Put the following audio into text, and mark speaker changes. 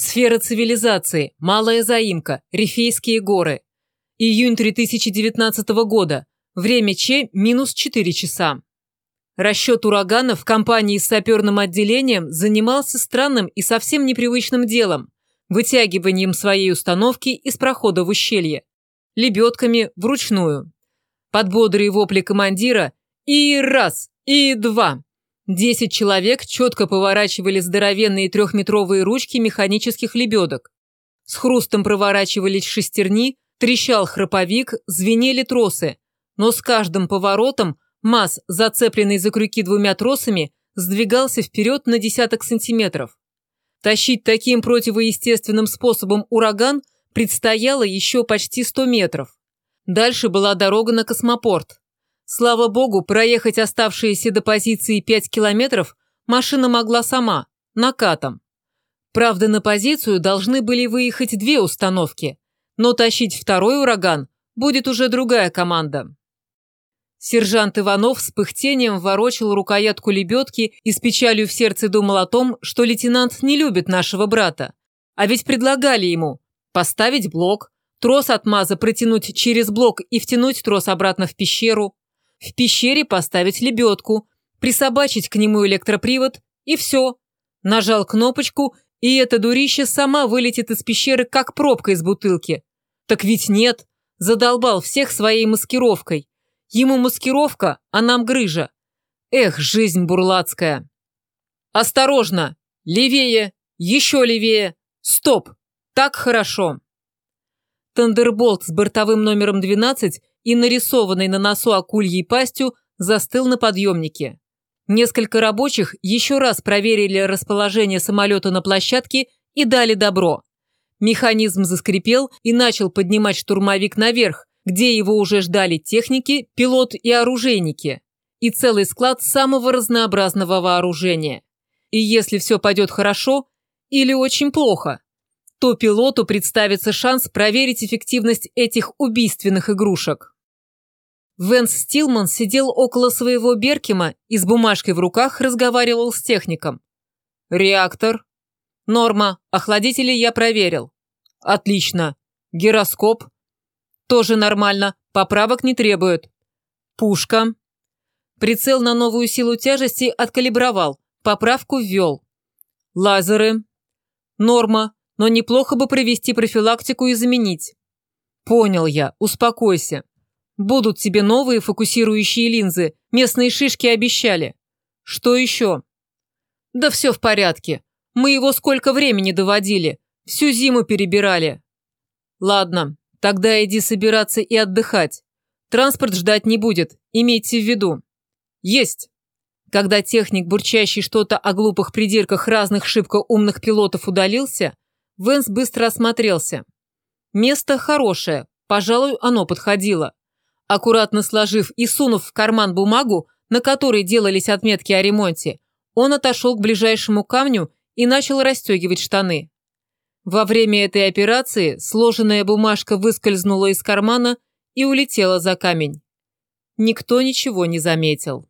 Speaker 1: Сфера цивилизации, Малая заимка, Рифейские горы. Июнь 2019 года. Время Ч минус 4 часа. Расчет ураганов в компании с саперным отделением занимался странным и совсем непривычным делом – вытягиванием своей установки из прохода в ущелье. Лебедками вручную. Под бодрые вопли командира и раз, и два. Десять человек четко поворачивали здоровенные трехметровые ручки механических лебедок. С хрустом проворачивались шестерни, трещал храповик, звенели тросы. Но с каждым поворотом Масс, зацепленный за крюки двумя тросами, сдвигался вперед на десяток сантиметров. Тащить таким противоестественным способом ураган предстояло еще почти 100 метров. Дальше была дорога на космопорт. Слава богу, проехать оставшиеся до позиции 5 километров машина могла сама, накатом. Правда, на позицию должны были выехать две установки, но тащить второй ураган будет уже другая команда. Сержант Иванов с пыхтением ворочал рукоятку лебедки и с печалью в сердце думал о том, что лейтенант не любит нашего брата. А ведь предлагали ему поставить блок, трос от МАЗа протянуть через блок и втянуть трос обратно в пещеру, в пещере поставить лебедку, присобачить к нему электропривод и все. Нажал кнопочку, и эта дурища сама вылетит из пещеры, как пробка из бутылки. Так ведь нет, задолбал всех своей маскировкой. Ему маскировка, а нам грыжа. Эх, жизнь бурлацкая. Осторожно! Левее! Еще левее! Стоп! Так хорошо! Тандерболт с бортовым номером 12 и нарисованный на носу акульей пастью застыл на подъемнике. Несколько рабочих еще раз проверили расположение самолета на площадке и дали добро. Механизм заскрипел и начал поднимать штурмовик наверх, где его уже ждали техники, пилот и оружейники, и целый склад самого разнообразного вооружения. И если все пойдет хорошо или очень плохо, то пилоту представится шанс проверить эффективность этих убийственных игрушек. Венс Стилман сидел около своего Беркима и с бумажкой в руках разговаривал с техником. «Реактор?» «Норма. Охладители я проверил». «Отлично. Гироскоп?» Тоже нормально, поправок не требует. Пушка. Прицел на новую силу тяжести откалибровал, поправку ввел. Лазеры. Норма, но неплохо бы провести профилактику и заменить. Понял я, успокойся. Будут тебе новые фокусирующие линзы, местные шишки обещали. Что еще? Да все в порядке. Мы его сколько времени доводили, всю зиму перебирали. Ладно, Тогда иди собираться и отдыхать. Транспорт ждать не будет, имейте в виду. Есть. Когда техник, бурчащий что-то о глупых придирках разных шибко умных пилотов удалился, Венс быстро осмотрелся. Место хорошее, пожалуй, оно подходило. Аккуратно сложив и сунув в карман бумагу, на которой делались отметки о ремонте, он отошел к ближайшему камню и начал расстегивать штаны. Во время этой операции сложенная бумажка выскользнула из кармана и улетела за камень. Никто ничего не заметил.